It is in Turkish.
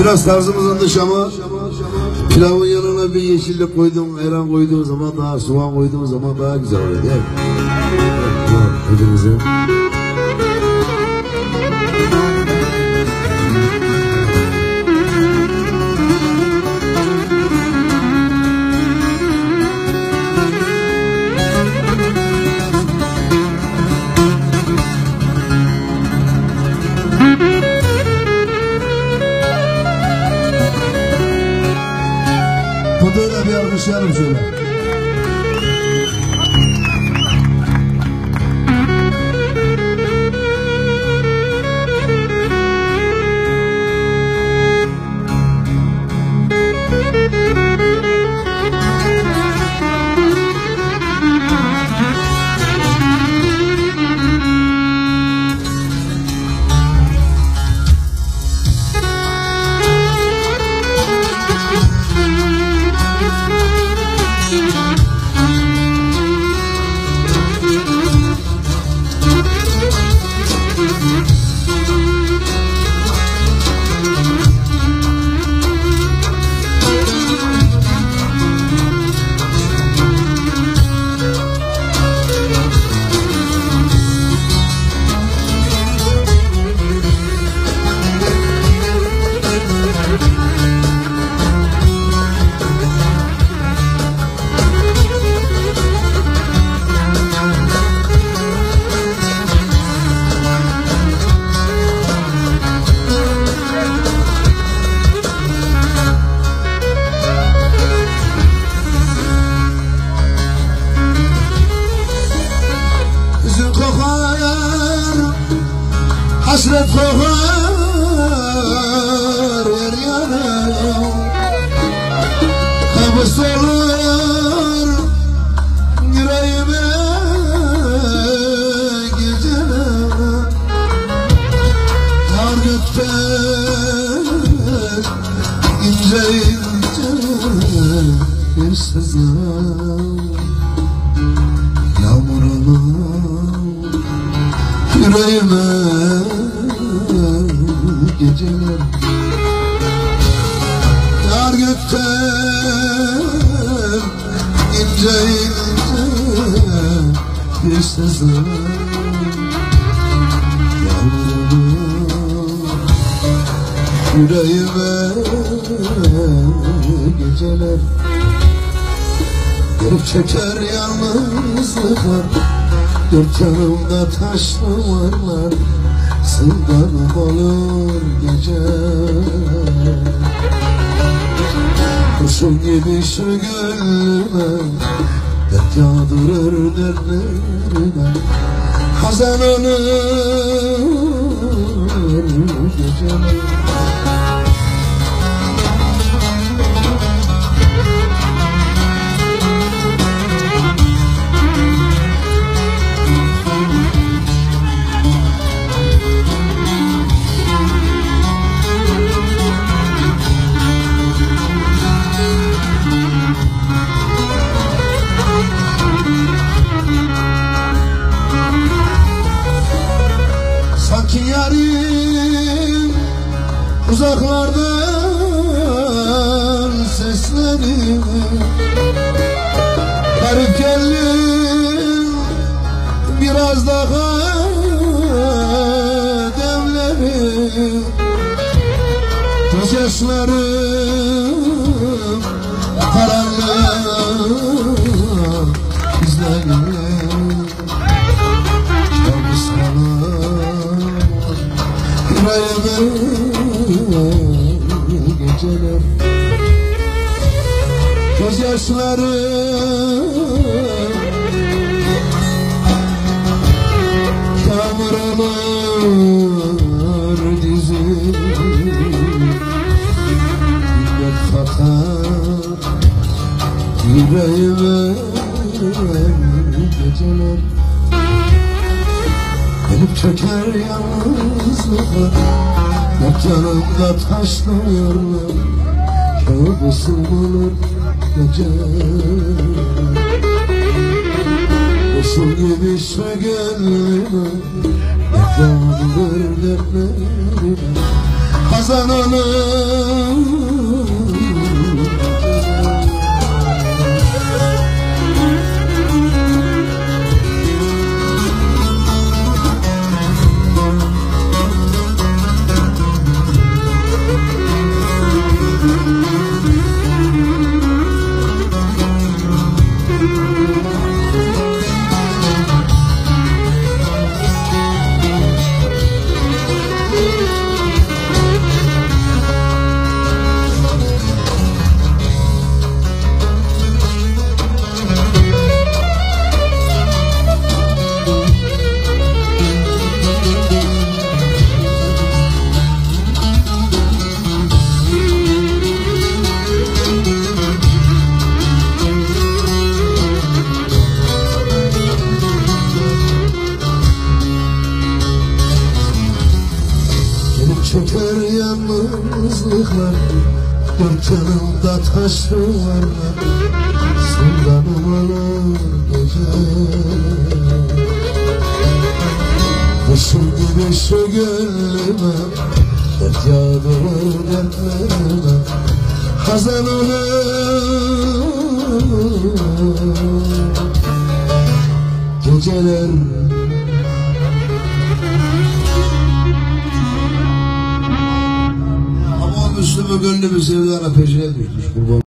Biraz tarzımızın dışı ama pilavın yanına bir yeşillik koydum, ayran koyduğum zaman daha soğan koyduğum zaman daha güzel oluyor değil mi? Evet, hepinize. 先生去了。Hasret kokar yer yana Kabus olur yüreğime geceler. Yar gökten ince ince bir sızlar Yağmurunu yüreğime geceler Yar gökten ince ince bir Yağmurunu yüreğime geceler Gelip çeker yalnızlıklar. Dört yanımda taş duvarlar Sındanım olur gece. Kurşun gibi şu gönlüme Dert yağdırır derlerime Hazan olur yarim uzaklardan seslerim. Garip geldim biraz daha demlerim. Göz yaşlarım Gözyaşları Yağmur olur dizim Bilmek fakat Yüreğime geceler Gelip çöker yalnızlıklar Dört yanımda taşlanıyorlar Kabusum olur gece Usul gibi şu gönlüme Efkandır dertlerime Hazan Geceler yalnızlıklar Dört yanımda taş duvarlar. Olur geceler Kışın gibi şu gönlüme Hep yağdırır dertlerime Hazan olur. Geceler Müslüm'ü gönlümü sevdana peşine düşmüş kurban